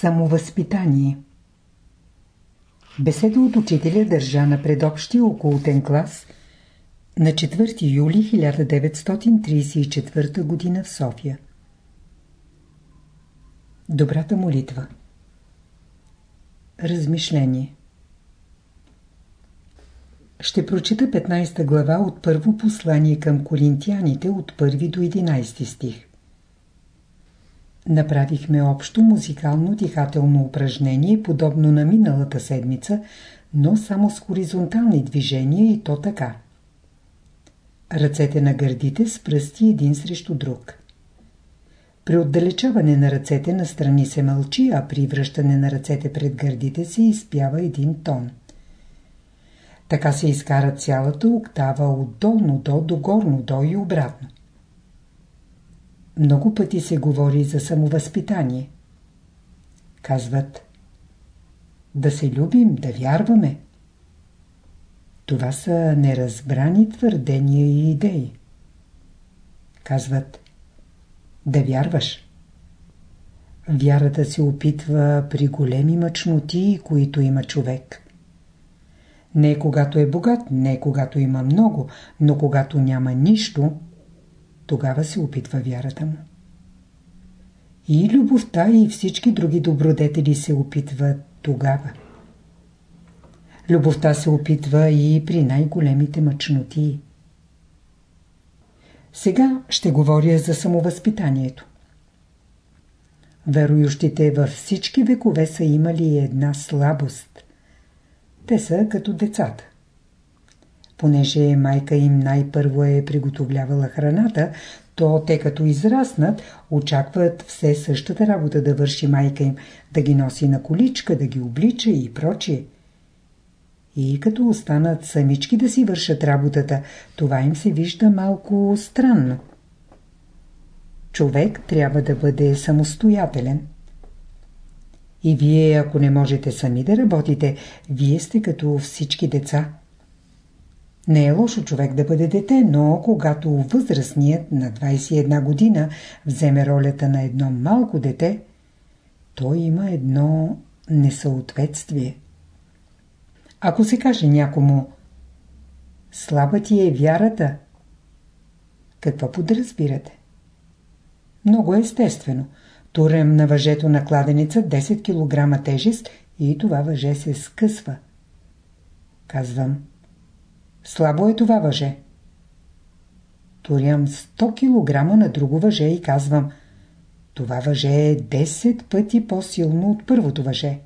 Самовъзпитание Беседа от учителя държа на предобщия околотен клас на 4 юли 1934 г. в София. Добрата молитва Размишление Ще прочита 15 глава от първо послание към коринтияните от 1 до 11 стих. Направихме общо музикално-дихателно упражнение, подобно на миналата седмица, но само с хоризонтални движения и то така. Ръцете на гърдите с пръсти един срещу друг. При отдалечаване на ръцете на страни се мълчи, а при връщане на ръцете пред гърдите се изпява един тон. Така се изкара цялата октава от долно до до горно до и обратно. Много пъти се говори за самовъзпитание. Казват да се любим, да вярваме. Това са неразбрани твърдения и идеи. Казват да вярваш. Вярата се опитва при големи мъчноти, които има човек. Не когато е богат, не когато има много, но когато няма нищо, тогава се опитва вярата му. И любовта и всички други добродетели се опитват тогава. Любовта се опитва и при най-големите мъчноти. Сега ще говоря за самовъзпитанието. Верующите във всички векове са имали една слабост. Те са като децата. Понеже майка им най-първо е приготовлявала храната, то те като израснат, очакват все същата работа да върши майка им, да ги носи на количка, да ги облича и прочие. И като останат самички да си вършат работата, това им се вижда малко странно. Човек трябва да бъде самостоятелен. И вие, ако не можете сами да работите, вие сте като всички деца. Не е лошо човек да бъде дете, но когато възрастният на 21 година вземе ролята на едно малко дете, той има едно несъответствие. Ако се каже някому слаба ти е вярата, какво подразбирате? Много естествено. Турем на въжето на кладеница 10 кг тежест и това въже се скъсва. Казвам – Слабо е това въже. Турям 100 кг на друго въже и казвам това въже е 10 пъти по-силно от първото въже.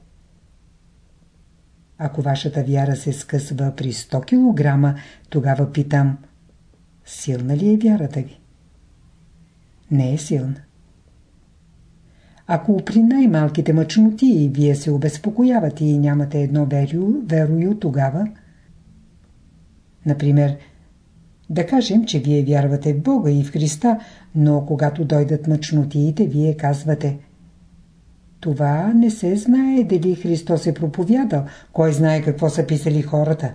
Ако вашата вяра се скъсва при 100 кг, тогава питам силна ли е вярата ви? Не е силна. Ако при най-малките мъчноти вие се обезпокоявате и нямате едно верою, тогава Например, да кажем, че вие вярвате в Бога и в Христа, но когато дойдат мъчнотиите, вие казвате Това не се знае дали Христос е проповядал, кой знае какво са писали хората.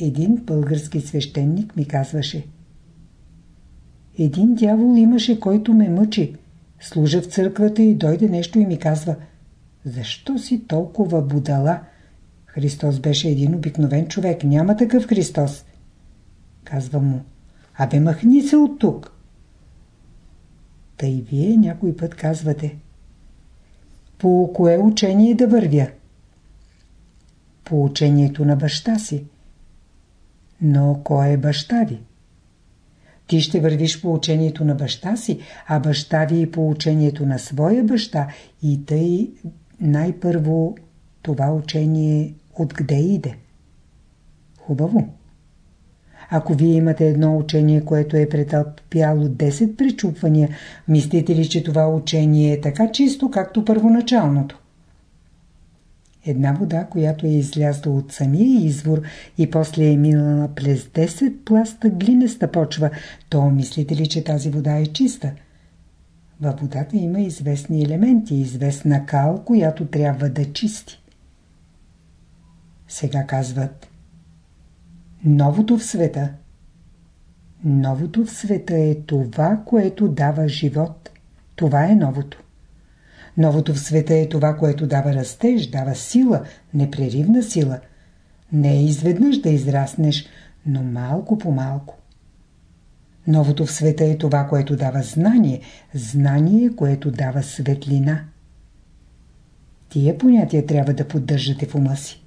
Един български свещеник ми казваше Един дявол имаше, който ме мъчи. Служа в църквата и дойде нещо и ми казва Защо си толкова будала? Христос беше един обикновен човек. Няма такъв Христос. Казвам му. Абе махни се от тук. Та и вие някой път казвате. По кое учение да вървя? По учението на баща си. Но кой е баща ви? Ти ще вървиш по учението на баща си, а баща ви и по учението на своя баща. И тъй най-първо това учение откъде иде. Хубаво. Ако вие имате едно учение, което е претърпяло 10 пречупвания, мислите ли, че това учение е така чисто, както първоначалното? Една вода, която е излязла от самия извор и после е минала през 10 пласта глинеста почва, то мислите ли, че тази вода е чиста? Във водата има известни елементи, известна кал, която трябва да чисти. Сега казват Новото в света Новото в света е това, което дава живот. Това е новото. Новото в света е това, което дава растеж, дава сила, непреривна сила. Не е изведнъж да израснеш, но малко по малко. Новото в света е това, което дава знание, знание, което дава светлина. Тия понятия трябва да поддържате в ума си.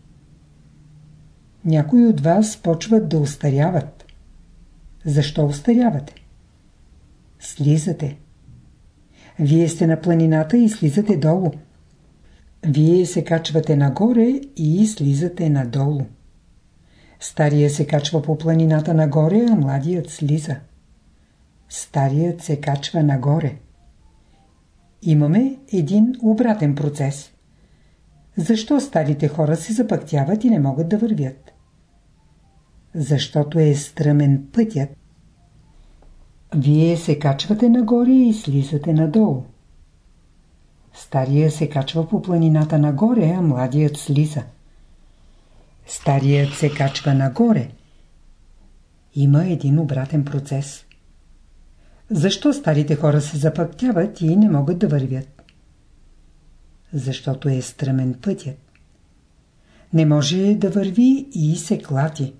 Някои от вас почват да устаряват. Защо устарявате? Слизате. Вие сте на планината и слизате долу. Вие се качвате нагоре и слизате надолу. Стария се качва по планината нагоре, а младият слиза. Старият се качва нагоре. Имаме един обратен процес. Защо старите хора се запъктяват и не могат да вървят? Защото е стръмен пътят. Вие се качвате нагоре и слизате надолу. Стария се качва по планината нагоре, а младият слиза. Старият се качва нагоре. Има един обратен процес. Защо старите хора се запъктяват и не могат да вървят? Защото е стръмен пътят. Не може да върви и се клати.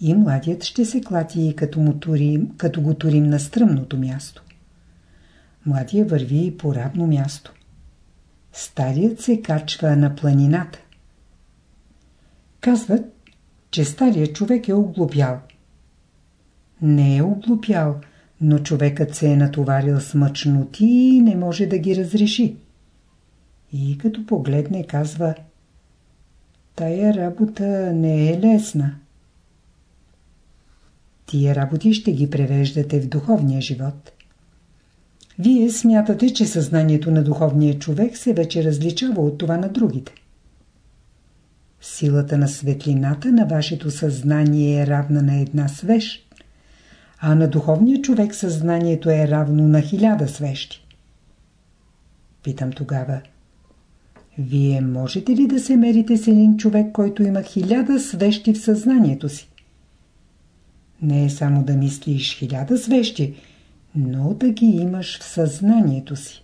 И младият ще се клати, като, му турим, като го турим на стръмното място. Младият върви по равно място. Старият се качва на планината. Казват, че старият човек е оглупял. Не е оглупял, но човекът се е натоварил с мъчноти и не може да ги разреши. И като погледне, казва Тая работа не е лесна. Тия работи ще ги превеждате в духовния живот. Вие смятате, че съзнанието на духовния човек се вече различава от това на другите. Силата на светлината на вашето съзнание е равна на една свещ, а на духовния човек съзнанието е равно на хиляда свещи. Питам тогава, вие можете ли да се мерите с един човек, който има хиляда свещи в съзнанието си? Не е само да мислиш хиляда свещи, но да ги имаш в съзнанието си.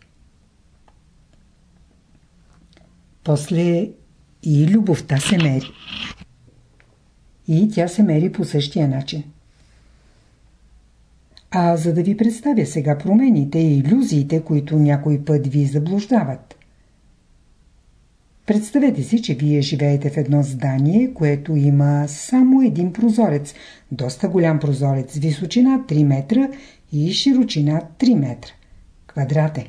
После и любовта се мери. И тя се мери по същия начин. А за да ви представя сега промените и иллюзиите, които някой път ви заблуждават. Представете си, че вие живеете в едно здание, което има само един прозорец, доста голям прозорец, височина 3 метра и широчина 3 метра. Квадратен.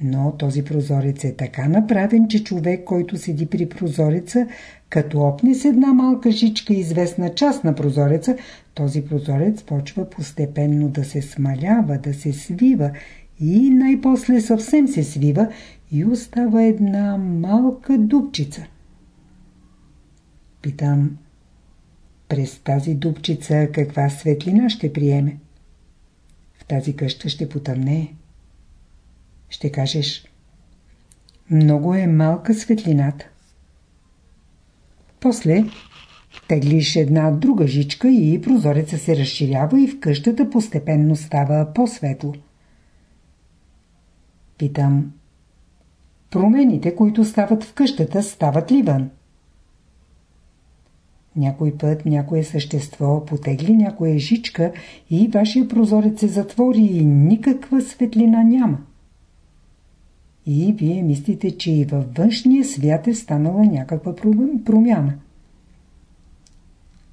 Но този прозорец е така направен, че човек, който седи при прозореца, като опне с една малка жичка известна част на прозореца, този прозорец почва постепенно да се смалява, да се свива и най-после съвсем се свива и остава една малка дупчица. Питам, през тази дупчица каква светлина ще приеме? В тази къща ще потъмне. Ще кажеш, много е малка светлината. После теглиш една друга жичка и прозореца се разширява и в къщата постепенно става по-светло. Питам, промените, които стават в къщата, стават ли вън? Някой път някое същество потегли някоя жичка и вашия прозорец се затвори и никаква светлина няма. И вие мислите, че и във външния свят е станала някаква промяна.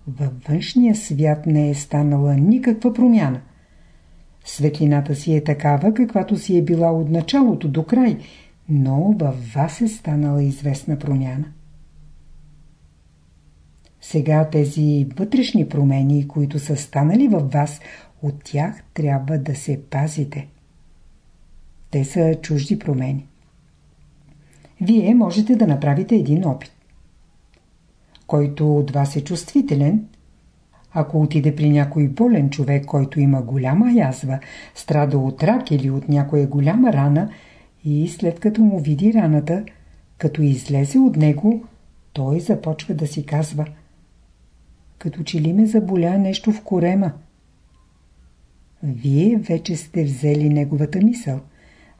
Във външния свят не е станала никаква промяна. Светлината си е такава, каквато си е била от началото до край, но във вас е станала известна промяна. Сега тези вътрешни промени, които са станали във вас, от тях трябва да се пазите. Те са чужди промени. Вие можете да направите един опит. Който от вас е чувствителен, ако отиде при някой болен човек, който има голяма язва, страда от рак или от някоя голяма рана и след като му види раната, като излезе от него, той започва да си казва като че ли ме заболя нещо в корема. Вие вече сте взели неговата мисъл.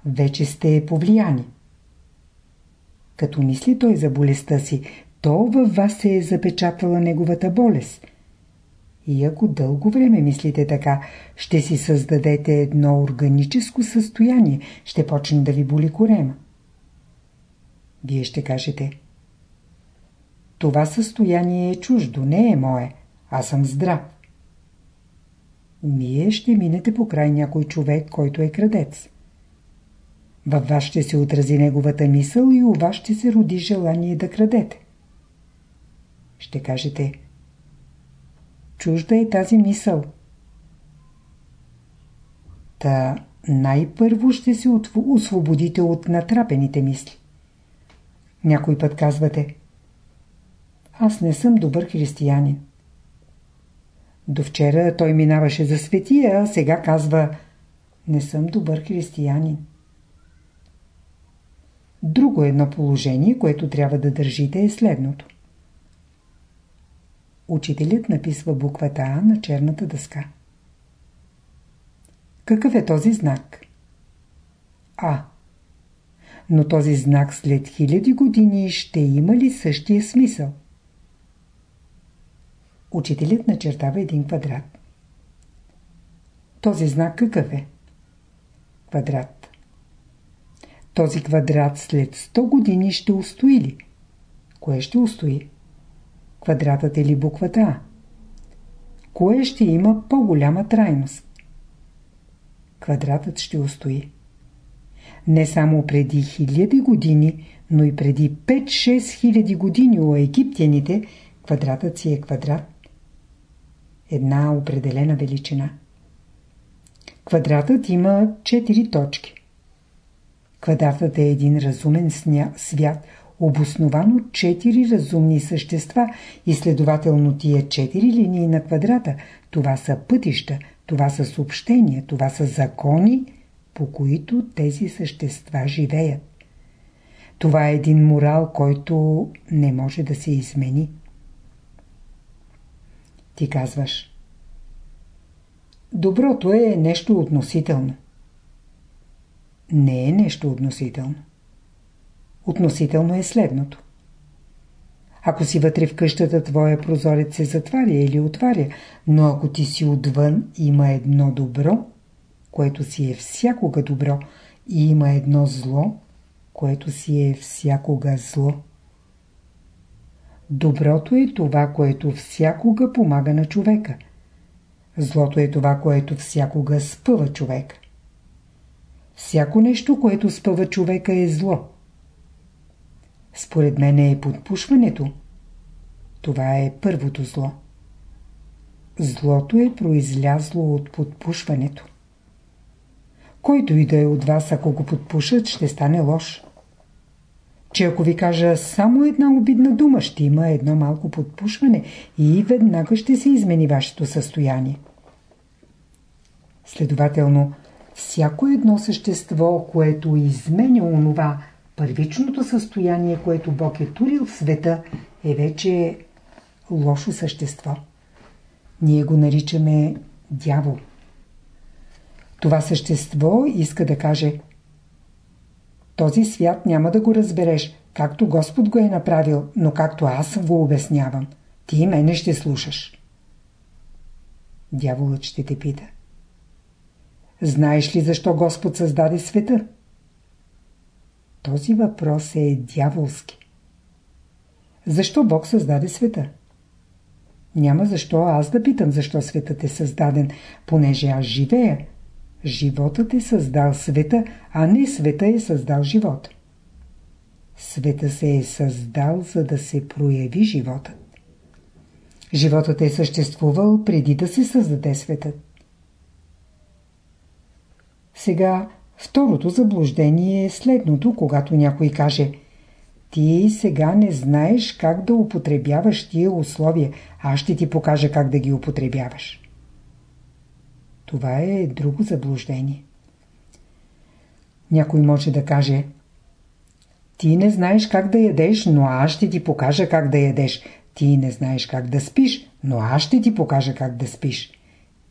вече сте повлияни. Като мисли той за болестта си, то във вас се е запечатала неговата болест. И ако дълго време мислите така, ще си създадете едно органическо състояние, ще почне да ви боли корема. Вие ще кажете Това състояние е чуждо, не е мое, аз съм здрав. Вие ще минете по край някой човек, който е крадец. Във вас ще се отрази неговата мисъл и у вас ще се роди желание да крадете. Ще кажете Чужда е тази мисъл. Та най-първо ще се освободите от натрапените мисли. Някой път казвате Аз не съм добър християнин. До вчера той минаваше за светия, а сега казва Не съм добър християнин. Друго едно положение, което трябва да държите е следното. Учителят написва буквата А на черната дъска. Какъв е този знак? А. Но този знак след хиляди години ще има ли същия смисъл? Учителят начертава един квадрат. Този знак какъв е? Квадрат. Този квадрат след 100 години ще устои ли? Кое ще устои? Квадратът или буквата А? Кое ще има по-голяма трайност? Квадратът ще устои. Не само преди хиляди години, но и преди 5-6 хиляди години у египтяните квадратът си е квадрат. Една определена величина. Квадратът има 4 точки. Квадратът е един разумен свят, обоснован от четири разумни същества и следователно тия четири линии на квадрата, това са пътища, това са съобщения, това са закони, по които тези същества живеят. Това е един морал, който не може да се измени. Ти казваш Доброто е нещо относително. Не е нещо относително. Относително е следното. Ако си вътре в къщата, твоя прозорец се затваря или отваря, но ако ти си отвън, има едно добро, което си е всякога добро, и има едно зло, което си е всякога зло. Доброто е това, което всякога помага на човека. Злото е това, което всякога спъва човека. Всяко нещо, което спъва човека е зло. Според мен е подпушването. Това е първото зло. Злото е произлязло от подпушването. Който и да е от вас, ако го подпушат, ще стане лош. Че ако ви кажа само една обидна дума, ще има едно малко подпушване и веднага ще се измени вашето състояние. Следователно, всяко едно същество, което изменя онова, първичното състояние, което Бог е турил в света, е вече лошо същество. Ние го наричаме дявол. Това същество иска да каже този свят няма да го разбереш, както Господ го е направил, но както аз го обяснявам. Ти мене ще слушаш. Дяволът ще те пита. Знаеш ли защо Господ създаде света? Този въпрос е дяволски. Защо Бог създаде света? Няма защо аз да питам защо светът е създаден, понеже аз живея. Животът е създал света, а не света е създал живота. Света се е създал, за да се прояви животът. Животът е съществувал преди да се създаде светът. Сега Второто заблуждение е следното, когато някой каже Ти сега не знаеш как да употребяваш тия условия, аз ще ти покажа как да ги употребяваш. Това е друго заблуждение. Някой може да каже Ти не знаеш как да ядеш, но аз ще ти покажа как да ядеш. Ти не знаеш как да спиш, но аз ще ти покажа как да спиш.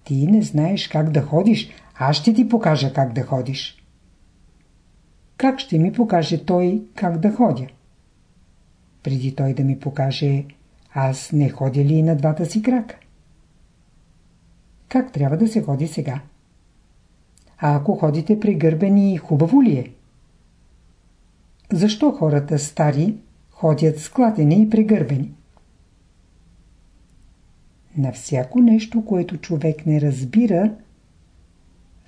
Ти не знаеш как да ходиш, аз ще ти покажа как да ходиш. как ще ми покаже той как да ходя? Преди той да ми покаже, аз не ходя ли на двата си крака? Как трябва да се ходи сега? А ако ходите прегърбени, хубаво ли е? Защо хората стари ходят складени и прегърбени? На всяко нещо, което човек не разбира,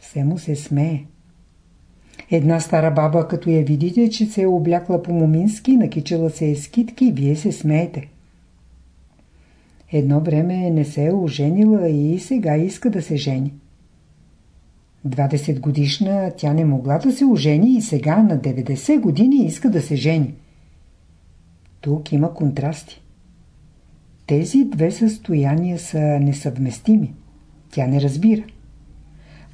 все му се смее. Една стара баба, като я видите, че се е облякла по-момински, накичала се е скитки, вие се смеете. Едно време не се е оженила и сега иска да се жени. 20 годишна тя не могла да се ожени и сега на 90 години иска да се жени. Тук има контрасти. Тези две състояния са несъвместими. Тя не разбира.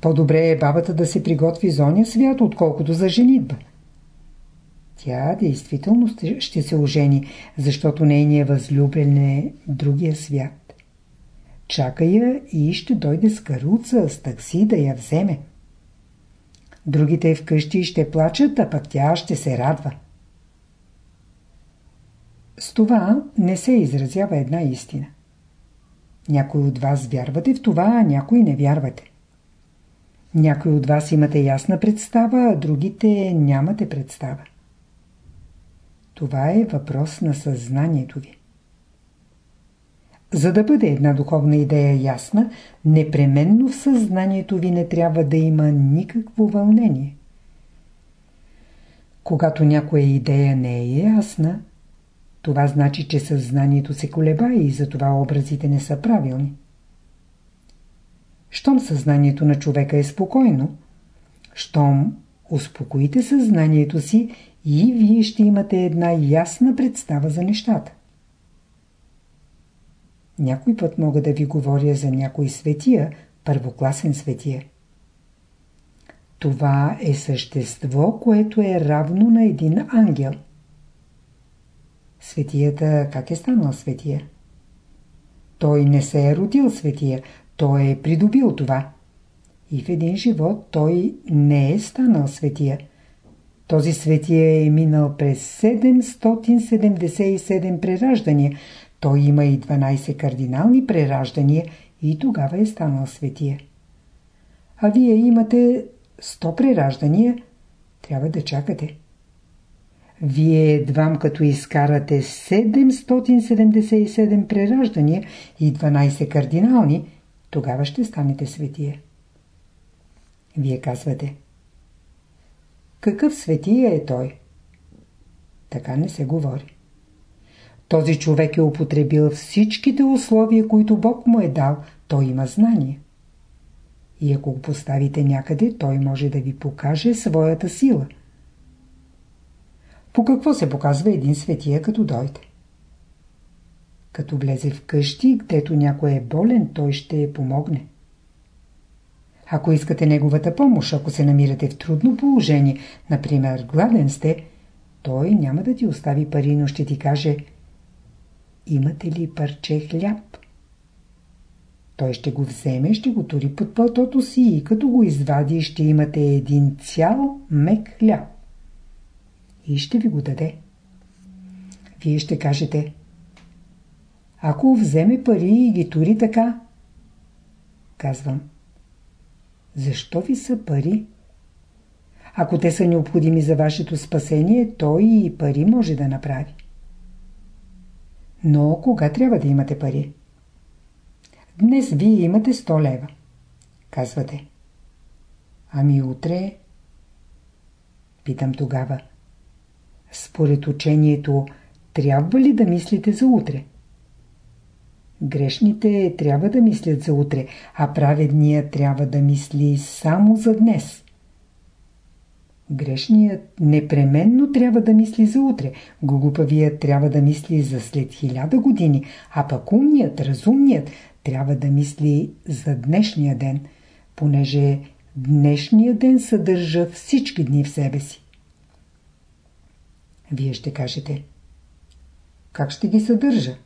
По-добре е бабата да се приготви за оня свят, отколкото за женитба. Тя действително ще се ожени, защото нейният възлюбен е другия свят. Чака я и ще дойде с каруца, с такси да я вземе. Другите вкъщи ще плачат, а пък тя ще се радва. С това не се изразява една истина. Някой от вас вярвате в това, а някой не вярвате. Някой от вас имате ясна представа, а другите нямате представа. Това е въпрос на съзнанието ви. За да бъде една духовна идея ясна, непременно в съзнанието ви не трябва да има никакво вълнение. Когато някоя идея не е ясна, това значи, че съзнанието се колеба и затова образите не са правилни. Щом съзнанието на човека е спокойно, щом успокоите съзнанието си и вие ще имате една ясна представа за нещата. Някой път мога да ви говоря за някой светия, първокласен светия. Това е същество, което е равно на един ангел. Светията как е станал светия? Той не се е родил светия, той е придобил това. И в един живот той не е станал светия. Този светия е минал през 777 прераждания. Той има и 12 кардинални прераждания и тогава е станал светия. А вие имате 100 прераждания, трябва да чакате. Вие едвам като изкарате 777 прераждания и 12 кардинални, тогава ще станете светия. Вие казвате Какъв светия е той? Така не се говори. Този човек е употребил всичките условия, които Бог му е дал. Той има знание. И ако го поставите някъде, той може да ви покаже своята сила. По какво се показва един светия, като дойде? Като влезе в къщи, където някой е болен, той ще помогне. Ако искате неговата помощ, ако се намирате в трудно положение, например гладен сте, той няма да ти остави пари, но ще ти каже Имате ли парче хляб? Той ще го вземе, ще го тури под пълтото си и като го извади, ще имате един цял мек хляб. И ще ви го даде. Вие ще кажете Ако вземе пари и ги тури така, казвам защо ви са пари? Ако те са необходими за вашето спасение, той и пари може да направи. Но кога трябва да имате пари? Днес вие имате 100 лева. Казвате. Ами утре? Питам тогава. Според учението, трябва ли да мислите за утре? Грешните трябва да мислят за утре, а праведният трябва да мисли само за днес. Грешният непременно трябва да мисли за утре, глупавият трябва да мисли за след хиляда години, а пък умният, разумният трябва да мисли за днешния ден, понеже днешния ден съдържа всички дни в себе си. Вие ще кажете, как ще ги съдържа?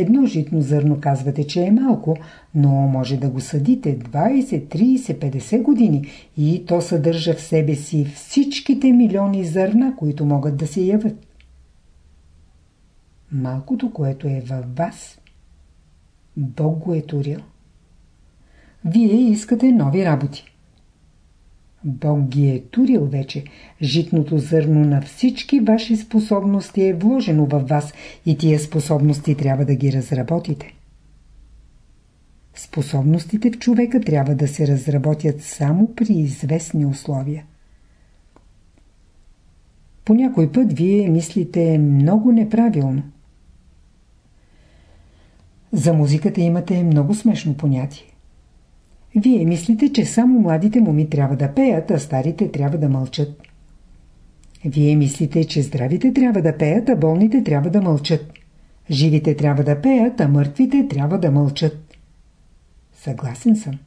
Едно житно зърно казвате, че е малко, но може да го съдите 20, 30, 50 години и то съдържа в себе си всичките милиони зърна, които могат да се явят. Малкото, което е във вас, Бог го е турил. Вие искате нови работи. Бог ги е турил вече. Житното зърно на всички ваши способности е вложено във вас и тия способности трябва да ги разработите. Способностите в човека трябва да се разработят само при известни условия. По някой път вие мислите много неправилно. За музиката имате много смешно понятие. Вие мислите, че само младите моми трябва да пеят, а старите трябва да мълчат. Вие мислите, че здравите трябва да пеят, а болните трябва да мълчат. Живите трябва да пеят, а мъртвите трябва да мълчат. Съгласен съм.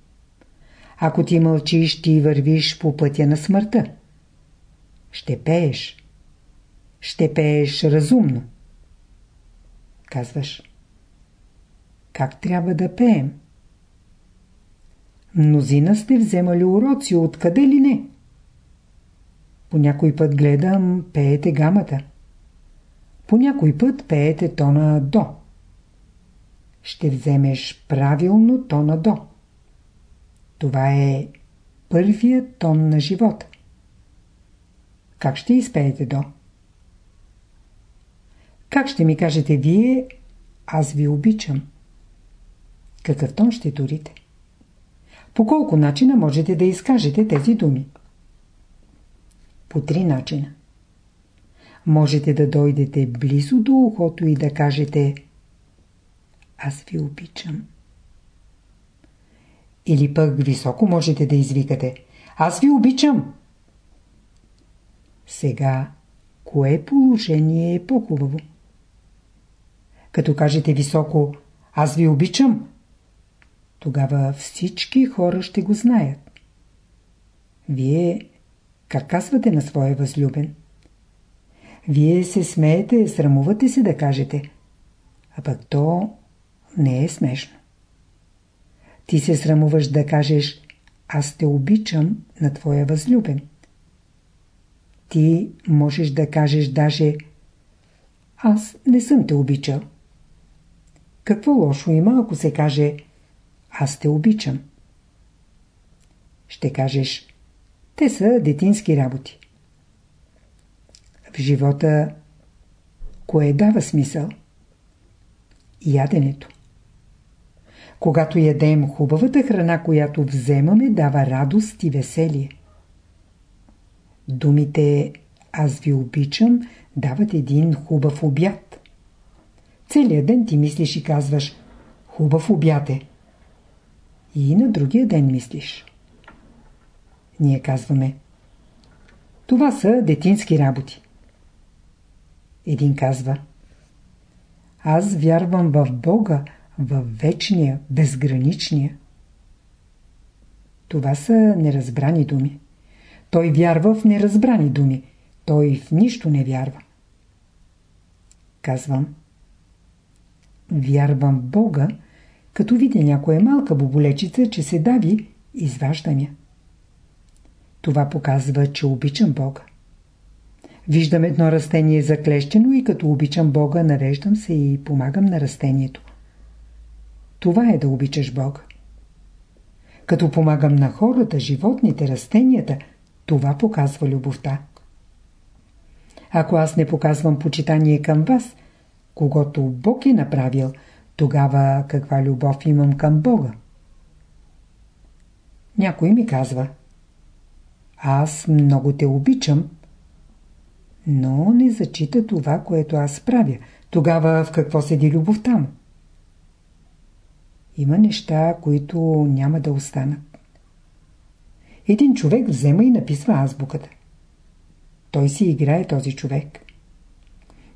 Ако ти мълчиш, ти вървиш по пътя на смъртта. Ще пееш. Ще пееш разумно. Казваш. Как трябва да пеем? Мнозина сте вземали уроци, откъде ли не? По някой път гледам, пеете гамата. По някой път пеете тона до. Ще вземеш правилно тона до. Това е първият тон на живота. Как ще изпеете до? Как ще ми кажете вие, аз ви обичам? Какъв тон ще турите? По колко начина можете да изкажете тези думи? По три начина. Можете да дойдете близо до ухото и да кажете Аз ви обичам. Или пък високо можете да извикате Аз ви обичам. Сега, кое положение е по-хубаво? Като кажете високо Аз ви обичам, тогава всички хора ще го знаят. Вие как казвате на своя възлюбен? Вие се смеете, срамувате се да кажете. А пък то не е смешно. Ти се срамуваш да кажеш аз те обичам на твоя възлюбен. Ти можеш да кажеш даже аз не съм те обичал. Какво лошо има, ако се каже аз те обичам. Ще кажеш, те са детински работи. В живота кое дава смисъл? Яденето. Когато ядем хубавата храна, която вземаме, дава радост и веселие. Думите «Аз ви обичам» дават един хубав обяд. Целият ден ти мислиш и казваш «Хубав обяд е» и на другия ден мислиш. Ние казваме Това са детински работи. Един казва Аз вярвам в Бога, в вечния, безграничния. Това са неразбрани думи. Той вярва в неразбрани думи. Той в нищо не вярва. Казвам Вярвам Бога, като видя някоя малка боболечица, че се дави, изваждам я. Това показва, че обичам Бога. Виждам едно растение заклещено и като обичам Бога, нареждам се и помагам на растението. Това е да обичаш Бога. Като помагам на хората, животните, растенията, това показва любовта. Ако аз не показвам почитание към вас, когато Бог е направил – тогава каква любов имам към Бога? Някой ми казва Аз много те обичам, но не зачита това, което аз правя. Тогава в какво седи любовта му? Има неща, които няма да останат. Един човек взема и написва азбуката. Той си играе този човек.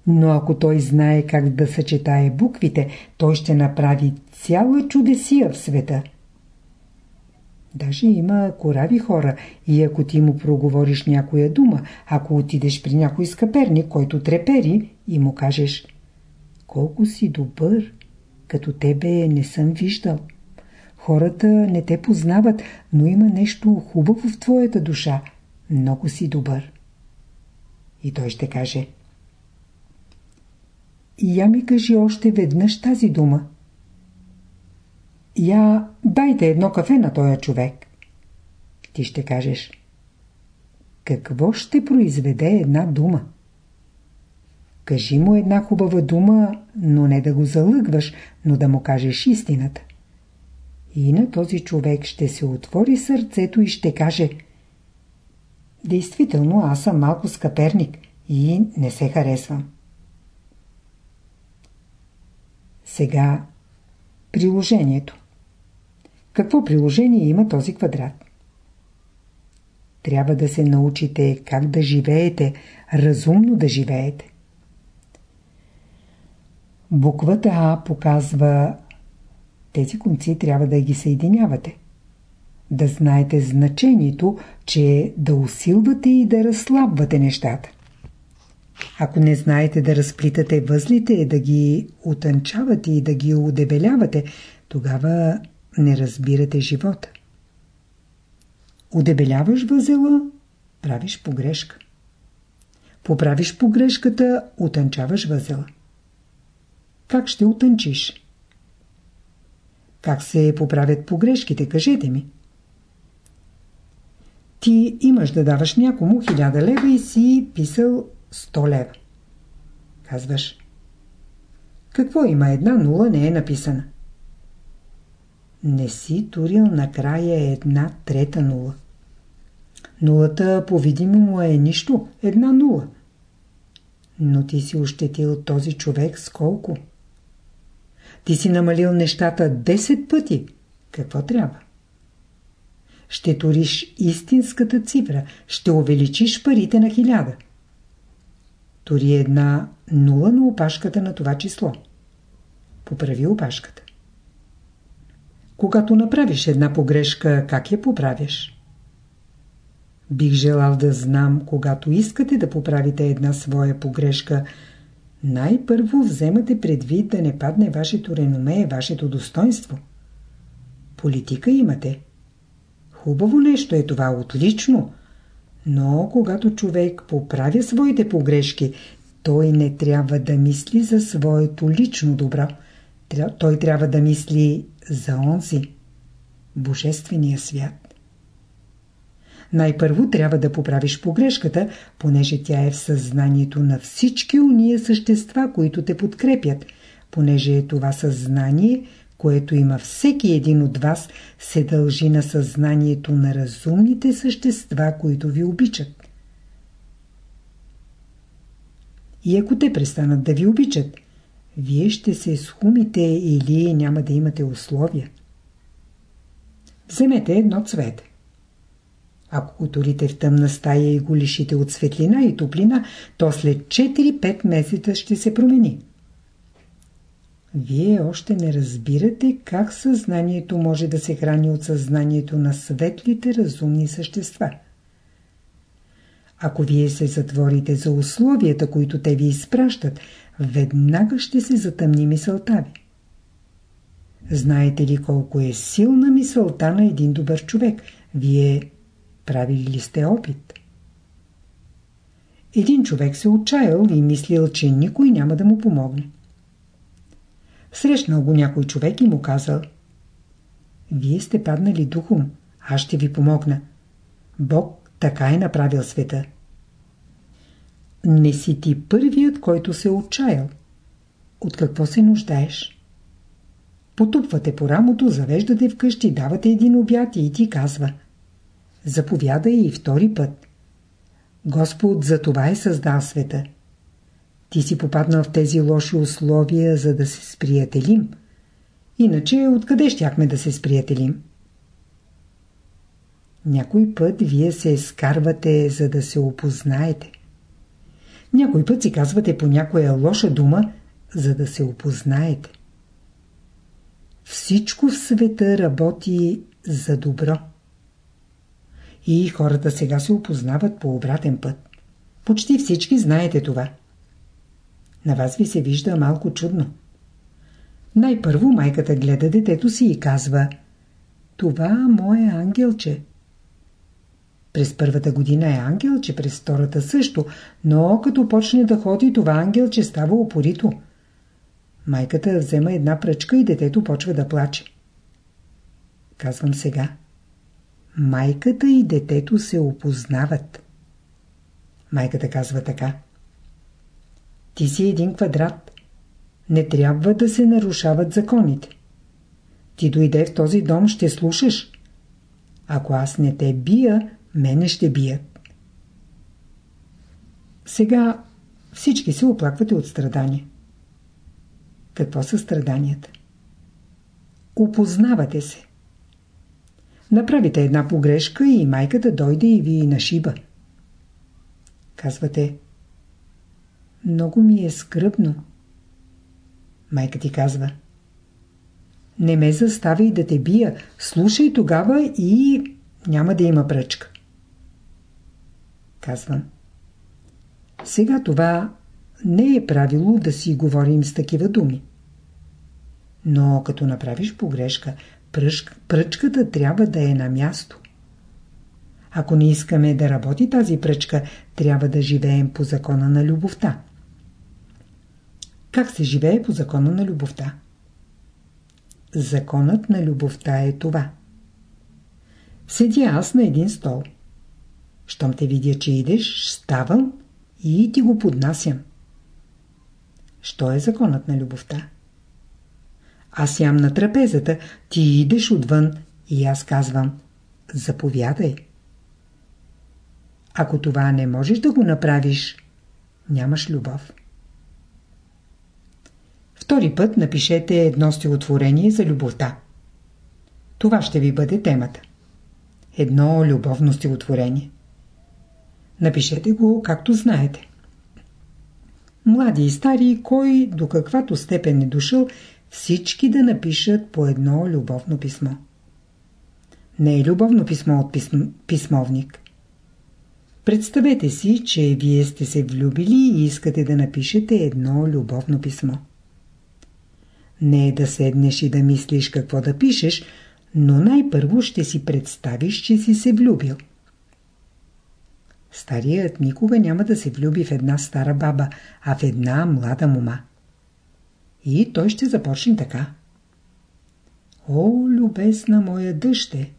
Но ако той знае как да съчетае буквите, той ще направи цяла чудесия в света. Даже има корави хора и ако ти му проговориш някоя дума, ако отидеш при някой скъперник, който трепери и му кажеш колко си добър, Като тебе не съм виждал. Хората не те познават, но има нещо хубаво в твоята душа. Много си добър. И той ще каже Я ми кажи още веднъж тази дума. Я дайте едно кафе на този човек. Ти ще кажеш Какво ще произведе една дума? Кажи му една хубава дума, но не да го залъгваш, но да му кажеш истината. И на този човек ще се отвори сърцето и ще каже Действително, аз съм малко скъперник и не се харесвам. Сега приложението. Какво приложение има този квадрат? Трябва да се научите как да живеете, разумно да живеете. Буквата А показва тези конци трябва да ги съединявате. Да знаете значението, че да усилвате и да разслабвате нещата. Ако не знаете да разплитате възлите, да ги утънчавате и да ги удебелявате, тогава не разбирате живота. Удебеляваш възела, правиш погрешка. Поправиш погрешката, утънчаваш възела. Как ще утънчиш? Как се поправят погрешките, кажете ми. Ти имаш да даваш някому хиляда лева и си писал 100 лева. Казваш. Какво има? Една нула не е написана. Не си турил накрая една трета нула. Нулата по-видимо е нищо, една нула. Но ти си ощетил този човек с колко? Ти си намалил нещата 10 пъти. Какво трябва? Ще туриш истинската цифра, ще увеличиш парите на хиляда. Тори една нула на опашката на това число. Поправи опашката. Когато направиш една погрешка, как я поправяш? Бих желал да знам, когато искате да поправите една своя погрешка, най-първо вземате предвид да не падне вашето реноме, вашето достоинство. Политика имате. Хубаво нещо е това, отлично. Но когато човек поправя своите погрешки, той не трябва да мисли за своето лично добро. Той трябва да мисли за онзи, божествения свят. Най-първо трябва да поправиш погрешката, понеже тя е в съзнанието на всички уния същества, които те подкрепят, понеже е това съзнание, което има всеки един от вас, се дължи на съзнанието на разумните същества, които ви обичат. И ако те престанат да ви обичат, вие ще се схумите или няма да имате условия. Вземете едно цвете. Ако го турите в тъмна стая и го лишите от светлина и топлина, то след 4-5 месеца ще се промени. Вие още не разбирате как съзнанието може да се храни от съзнанието на светлите разумни същества. Ако вие се затворите за условията, които те ви изпращат, веднага ще се затъмни мисълта ви. Знаете ли колко е силна мисълта на един добър човек? Вие правили ли сте опит? Един човек се отчаял и мислил, че никой няма да му помогне. Срещнал го някой човек и му казал Вие сте паднали духом, аз ще ви помогна. Бог така е направил света. Не си ти първият, който се отчаял. От какво се нуждаеш? Потупвате по рамото, завеждате вкъщи, давате един обяд и ти казва Заповядай и втори път. Господ за това е създал света. Ти си попаднал в тези лоши условия, за да се сприятелим. Иначе откъде щяхме да се сприятелим? Някой път вие се скарвате, за да се опознаете. Някой път си казвате по някоя лоша дума, за да се опознаете. Всичко в света работи за добро. И хората сега се опознават по обратен път. Почти всички знаете това. На вас ви се вижда малко чудно. Най-първо майката гледа детето си и казва Това мое ангелче. През първата година е ангелче, през втората също, но като почне да ходи, това ангелче става опорито. Майката взема една пръчка и детето почва да плаче. Казвам сега. Майката и детето се опознават. Майката казва така. Ти си един квадрат. Не трябва да се нарушават законите. Ти дойде в този дом, ще слушаш. Ако аз не те бия, мене ще бият. Сега всички се оплаквате от страдания. Какво са страданията? Опознавате се. Направите една погрешка и майката дойде и ви нашиба. Казвате, много ми е скръбно. Майка ти казва, не ме заставяй да те бия, слушай тогава и няма да има пръчка. Казвам, сега това не е правило да си говорим с такива думи. Но като направиш погрешка, пръчката трябва да е на място. Ако не искаме да работи тази пръчка, трябва да живеем по закона на любовта. Как се живее по закона на любовта? Законът на любовта е това. Седя аз на един стол. Щом те видя, че идеш, ставам и ти го поднасям. Що е законът на любовта? Аз ям на трапезата, ти идеш отвън и аз казвам заповядай. Ако това не можеш да го направиш, нямаш любов. Втори път напишете едно стилотворение за любовта. Това ще ви бъде темата. Едно любовно стилотворение. Напишете го както знаете. Млади и стари, кой до каквато степен е дошъл, всички да напишат по едно любовно писмо. Не е любовно писмо от писм... писмовник. Представете си, че вие сте се влюбили и искате да напишете едно любовно писмо. Не е да седнеш и да мислиш какво да пишеш, но най-първо ще си представиш, че си се влюбил. Старият никога няма да се влюби в една стара баба, а в една млада мома. И той ще започне така. О, любесна моя дъще!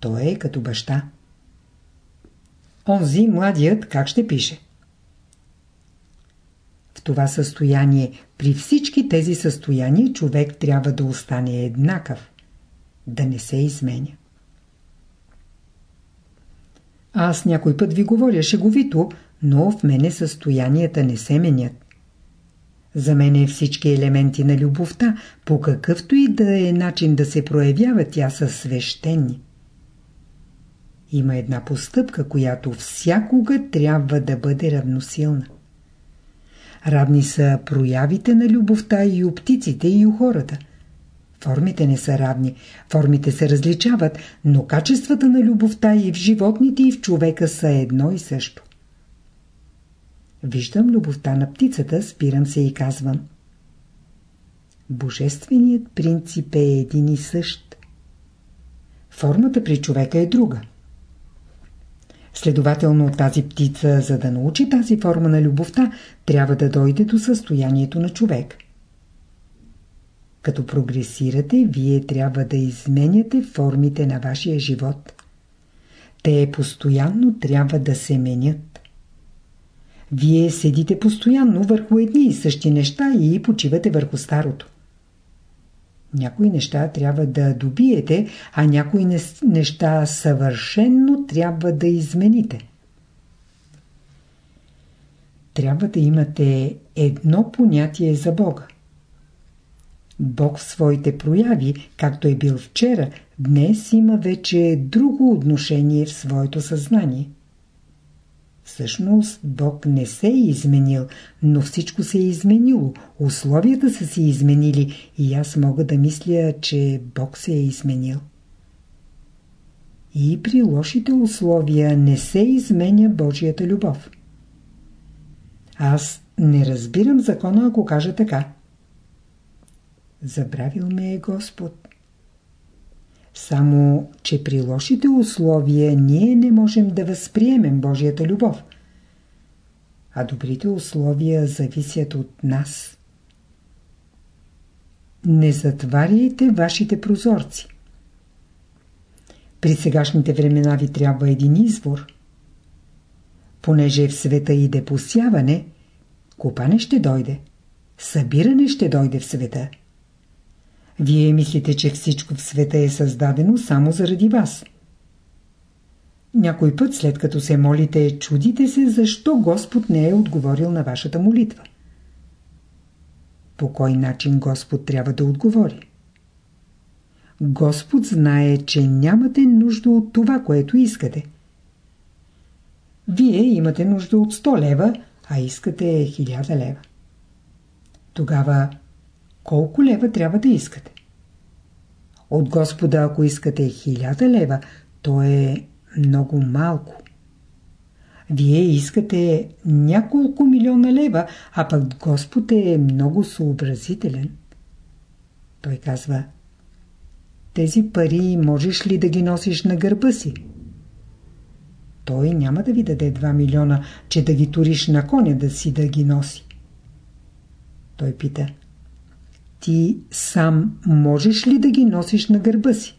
Той е като баща. Онзи, младият, как ще пише? Това състояние, при всички тези състояния, човек трябва да остане еднакъв, да не се изменя. Аз някой път ви говоря шеговито, но в мене състоянията не се менят. За мен е всички елементи на любовта, по какъвто и да е начин да се проявява, тя са свещени. Има една постъпка, която всякога трябва да бъде равносилна. Равни са проявите на любовта и у птиците и у хората. Формите не са равни, формите се различават, но качествата на любовта и в животните и в човека са едно и също. Виждам любовта на птицата, спирам се и казвам. Божественият принцип е един и същ. Формата при човека е друга. Следователно тази птица, за да научи тази форма на любовта, трябва да дойде до състоянието на човек. Като прогресирате, вие трябва да изменяте формите на вашия живот. Те постоянно трябва да се менят. Вие седите постоянно върху едни и същи неща и почивате върху старото. Някои неща трябва да добиете, а някои неща съвършенно трябва да измените. Трябва да имате едно понятие за Бога. Бог в своите прояви, както е бил вчера, днес има вече друго отношение в своето съзнание. Всъщност Бог не се е изменил, но всичко се е изменило. Условията са се изменили и аз мога да мисля, че Бог се е изменил. И при лошите условия не се изменя Божията любов. Аз не разбирам закона, ако кажа така. Забравил ме е Господ. Само, че при лошите условия ние не можем да възприемем Божията любов. А добрите условия зависят от нас. Не затваряйте вашите прозорци. При сегашните времена ви трябва един извор. Понеже в света иде посяване, купане ще дойде. Събиране ще дойде в света. Вие мислите, че всичко в света е създадено само заради вас. Някой път, след като се молите, чудите се, защо Господ не е отговорил на вашата молитва. По кой начин Господ трябва да отговори? Господ знае, че нямате нужда от това, което искате. Вие имате нужда от 100 лева, а искате 1000 лева. Тогава колко лева трябва да искате? От Господа, ако искате 1000 лева, то е много малко. Вие искате няколко милиона лева, а пък Господ е много съобразителен. Той казва, тези пари можеш ли да ги носиш на гърба си? Той няма да ви даде 2 милиона, че да ги туриш на коня да си да ги носи. Той пита, ти сам можеш ли да ги носиш на гърба си?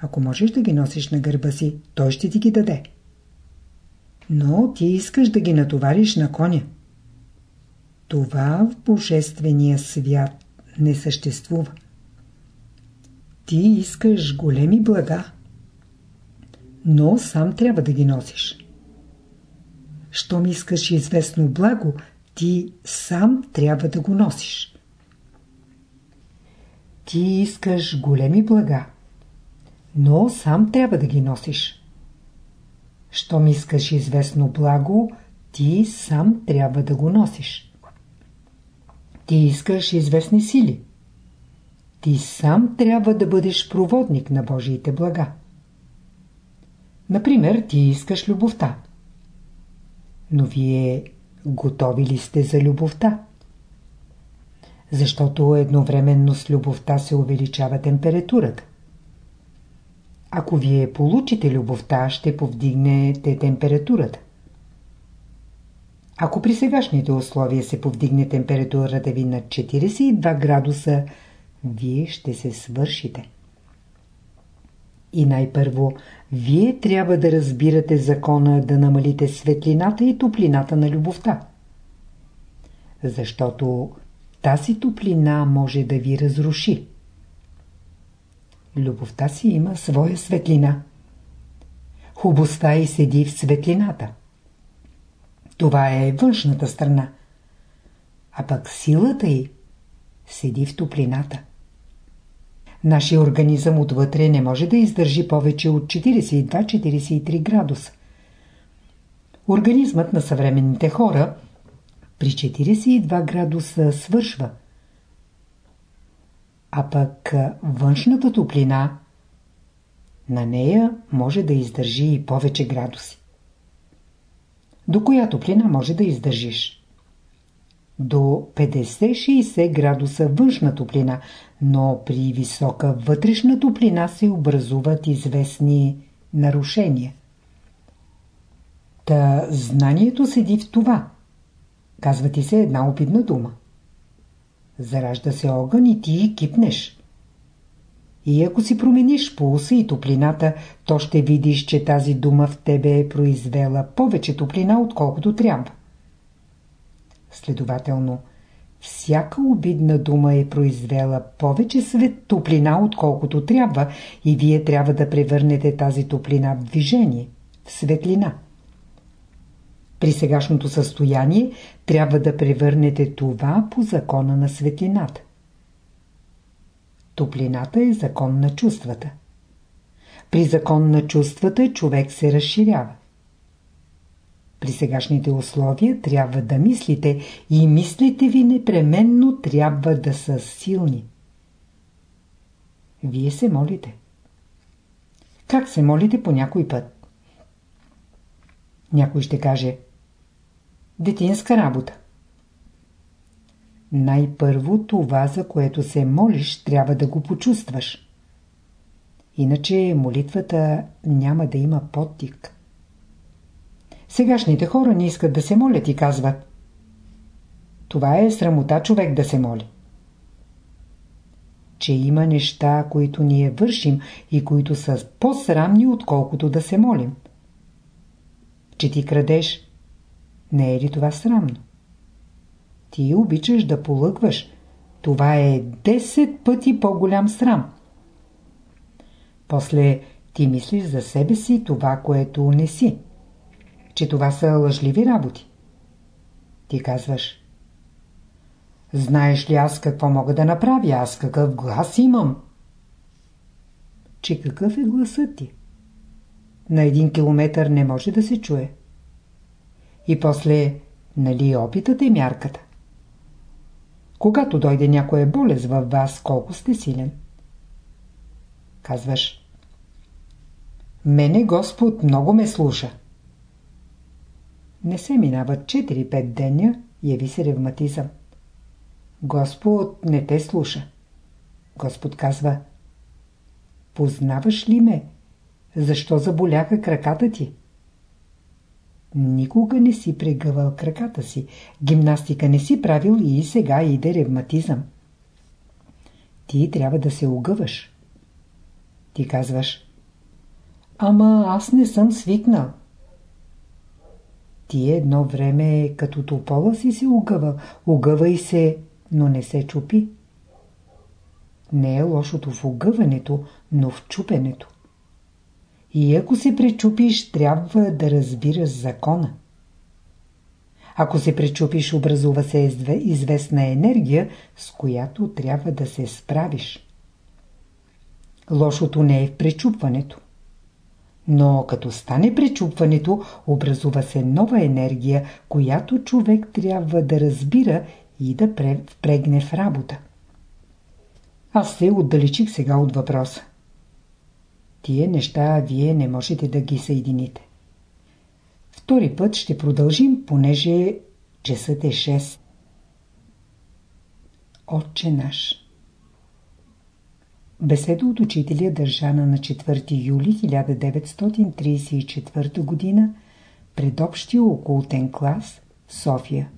Ако можеш да ги носиш на гърба си, той ще ти ги даде. Но ти искаш да ги натовариш на коня. Това в Божествения свят не съществува. Ти искаш големи блага, но сам трябва да ги носиш. Щом искаш известно благо, ти сам трябва да го носиш. Ти искаш големи блага, но сам трябва да ги носиш. Щом искаш известно благо, ти сам трябва да го носиш. Ти искаш известни сили. Ти сам трябва да бъдеш проводник на Божиите блага. Например, ти искаш любовта. Но вие готови ли сте за любовта? Защото едновременно с любовта се увеличава температурата. Ако вие получите любовта, ще повдигнете температурата. Ако при сегашните условия се повдигне температурата ви на 42 градуса, вие ще се свършите. И най-първо, вие трябва да разбирате закона да намалите светлината и топлината на любовта. Защото тази топлина може да ви разруши. Любовта си има своя светлина. Хубостта и седи в светлината. Това е външната страна. А пък силата й седи в топлината. Нашия организъм отвътре не може да издържи повече от 42-43 градуса. Организмът на съвременните хора при 42 градуса свършва. А пък външната топлина на нея може да издържи и повече градуси. До коя топлина може да издържиш? До 50-60 градуса външна топлина, но при висока вътрешна топлина се образуват известни нарушения. Та знанието седи в това. Казва ти се една обидна дума. Заражда се огън и ти кипнеш. И ако си промениш пулса и топлината, то ще видиш, че тази дума в тебе е произвела повече топлина, отколкото трябва. Следователно, всяка обидна дума е произвела повече свет топлина, отколкото трябва, и вие трябва да превърнете тази топлина в движение, в светлина. При сегашното състояние трябва да превърнете това по закона на светлината. Топлината е закон на чувствата. При закон на чувствата човек се разширява. При сегашните условия трябва да мислите и мислите ви непременно трябва да са силни. Вие се молите. Как се молите по някой път? Някой ще каже Детинска работа. най-първо това, за което се молиш, трябва да го почувстваш. Иначе молитвата няма да има подтик. Сегашните хора не искат да се молят и казват Това е срамота човек да се моли. Че има неща, които ние вършим и които са по-срамни, отколкото да се молим. Че ти крадеш, не е ли това срамно? Ти обичаш да полъгваш. Това е 10 пъти по-голям срам. После ти мислиш за себе си това, което не си. Че това са лъжливи работи. Ти казваш Знаеш ли аз какво мога да направя? Аз какъв глас имам? Че какъв е гласът ти? На един километър не може да се чуе. И после, нали опитът е мярката? Когато дойде някоя болест във вас, колко сте силен? Казваш. Мене Господ много ме слуша. Не се минават 4-5 деня, яви се ревматизъм. Господ не те слуша. Господ казва. Познаваш ли ме? Защо заболяха краката ти? Никога не си прегъвал краката си. Гимнастика не си правил и сега иде ревматизъм. Ти трябва да се огъваш. Ти казваш. Ама аз не съм свикнал. Ти едно време като топола си се огъвал. Огъвай се, но не се чупи. Не е лошото в огъването, но в чупенето. И ако се пречупиш, трябва да разбираш закона. Ако се пречупиш, образува се известна енергия, с която трябва да се справиш. Лошото не е в пречупването. Но като стане пречупването, образува се нова енергия, която човек трябва да разбира и да впрегне в работа. Аз се отдалечих сега от въпроса. Тие неща вие не можете да ги съедините. Втори път ще продължим, понеже часът е 6. Отче наш Беседа от учителя държана на 4 юли 1934 г. пред общия окултен клас София.